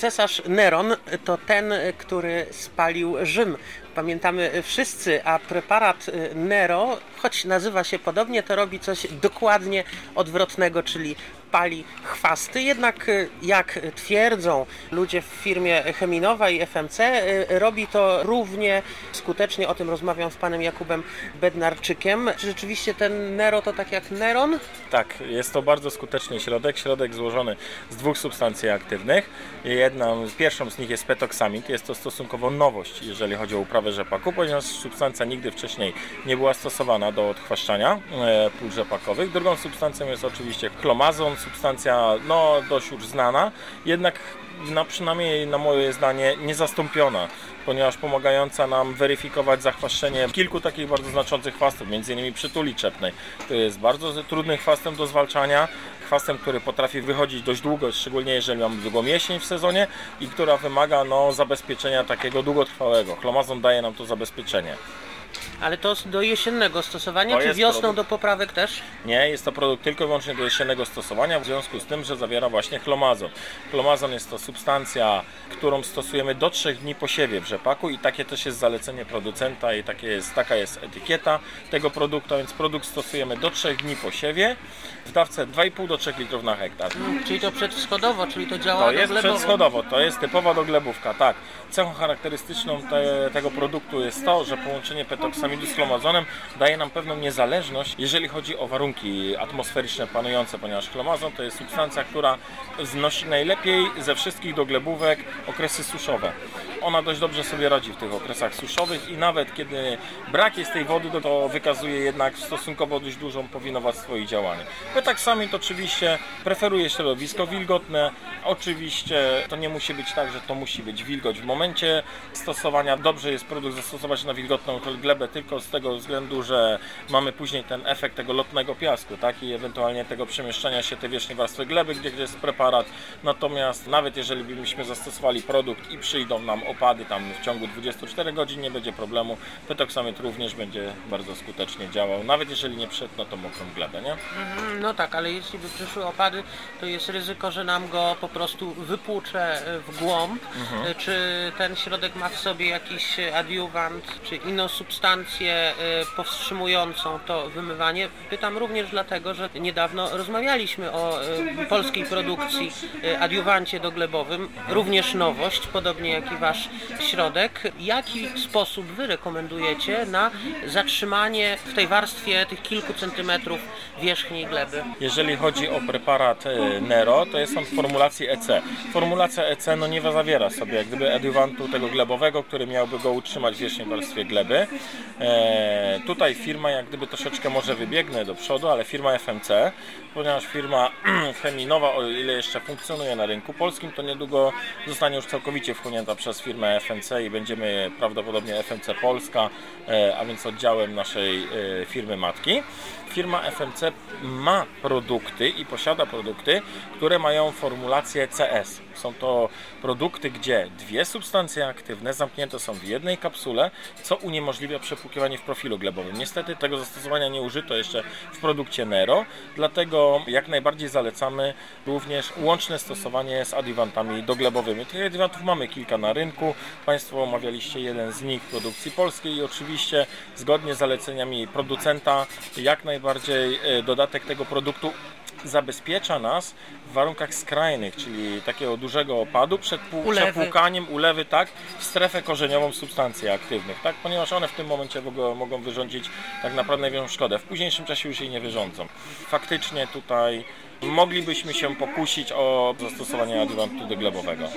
cesarz Neron to ten, który spalił Rzym. Pamiętamy wszyscy, a preparat Nero, choć nazywa się podobnie, to robi coś dokładnie odwrotnego, czyli pali chwasty. Jednak jak twierdzą ludzie w firmie Cheminowa i FMC, robi to równie skutecznie. O tym rozmawiam z panem Jakubem Bednarczykiem. Czy rzeczywiście ten Nero to tak jak Neron? Tak, jest to bardzo skuteczny środek. Środek złożony z dwóch substancji aktywnych. Jedną, pierwszą z nich jest petoksamid. Jest to stosunkowo nowość, jeżeli chodzi o uprawę rzepaku, ponieważ substancja nigdy wcześniej nie była stosowana do odchwaszczania e, pól rzepakowych. Drugą substancją jest oczywiście chlomazon, substancja no, dość już znana, jednak no, przynajmniej na moje zdanie niezastąpiona, ponieważ pomagająca nam weryfikować zachwaszczenie kilku takich bardzo znaczących chwastów, m.in. przytuli czepnej. To jest bardzo trudnym chwastem do zwalczania, chwastem, który potrafi wychodzić dość długo, szczególnie jeżeli mamy długą jesień w sezonie i która wymaga no, zabezpieczenia takiego długotrwałego. Chlomazon daje nam to zabezpieczenie. Ale to do jesiennego stosowania, To czy wiosną produkt- do poprawek też? Nie, jest to produkt tylko i wyłącznie do jesiennego stosowania, w związku z tym, że zawiera właśnie chlomazon. Chlomazon jest to substancja, którą stosujemy do 3 dni po siewie w rzepaku i takie też jest zalecenie producenta i takie jest, taka jest etykieta tego produktu, więc produkt stosujemy do 3 dni po siewie w dawce 2,5 do 3 litrów na hektar. Czyli to przedwschodowo, czyli to działa To jest doglebowo. przedschodowo, to jest typowa doglebówka, tak. Cechą charakterystyczną te, tego produktu jest to, że połączenie petoksamidu z daje nam pewną niezależność, jeżeli chodzi o warunki atmosferyczne panujące, ponieważ chlomazon to jest substancja, która znosi najlepiej ze wszystkich doglebówek okresy suszowe. Ona dość dobrze sobie radzi w tych okresach suszowych i nawet kiedy brak jest tej wody, to- to wykazuje jednak stosunkowo dość dużą powinowactwo i działanie. Petaksamid oczywiście preferuje środowisko wilgotne. Oczywiście to nie musi być tak, że to musi być wilgoć. W momencie stosowania dobrze jest produkt zastosować na wilgotną glebę tylko z tego względu, że mamy później ten efekt tego lotnego piasku, tak? I ewentualnie tego przemieszczania się tej wierzchniej warstwy gleby, gdzie gdzie jest preparat. Natomiast nawet jeżeli byśmy zastosowali produkt i przyjdą nam opady tam w ciągu 24 godzin, nie będzie problemu. Petoksamid również będzie bardzo skutecznie działał, nawet jeżeli nie przed na tą mokrą glebę, nie? Mhm, No tak, ale jeśli by przyszły opady, to jest ryzyko, że nam go po prostu wypłucze e, w głąb. Mhm. E, Czy ten środek ma w sobie jakiś adiuwant, czy inną substancję e, powstrzymującą to wymywanie? Pytam również dlatego, że niedawno rozmawialiśmy o polskiej produkcji adiuwancie doglebowym, Mhm. również nowość, podobnie jak i wasz środek. Jaki sposób wy rekomendujecie na zatrzymanie w tej warstwie tych kilku centymetrów wierzchniej gleby? Jeżeli chodzi o preparat e, Nero, to jest on w formulacji EC. Formulacja EC no nie zawiera sobie jak gdyby tego glebowego, który miałby go utrzymać w wierzchniej warstwie gleby. E, tutaj firma jak gdyby troszeczkę może wybiegnę do przodu, ale firma FMC, ponieważ firma cheminowa, o ile jeszcze funkcjonuje na rynku polskim, to niedługo zostanie już całkowicie wchłonięta przez firmę FMC i będziemy prawdopodobnie FMC Polska, e, a więc oddziałem naszej e, firmy matki. Firma FMC ma produkty i posiada produkty, które mają formulację CS. Są to produkty, gdzie dwie substancje aktywne zamknięte są w jednej kapsule, co uniemożliwia przepłukiwanie w profilu glebowym. Niestety tego zastosowania nie użyto jeszcze w produkcie Nero, dlatego jak najbardziej zalecamy również łączne stosowanie z adiuwantami doglebowymi. Tych adiuwantów mamy kilka na rynku. Państwo omawialiście jeden z nich produkcji polskiej i oczywiście zgodnie z zaleceniami producenta jak najbardziej e, dodatek tego produktu zabezpiecza nas w warunkach skrajnych, czyli takiego dużego opadu przed pół- Ulewy. przepłukaniem ulewy tak w strefę korzeniową substancji aktywnych, tak, ponieważ one w tym momencie mogą, mogą wyrządzić tak naprawdę największą szkodę. W późniejszym czasie już jej nie wyrządzą. Faktycznie tutaj moglibyśmy się pokusić o zastosowanie adiuwantu doglebowego.